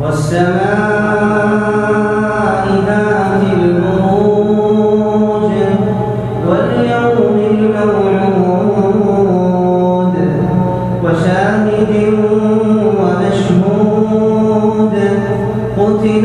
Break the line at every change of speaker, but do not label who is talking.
والسماء ذات البروج واليوم الموعود وشاهد ومشهود قتل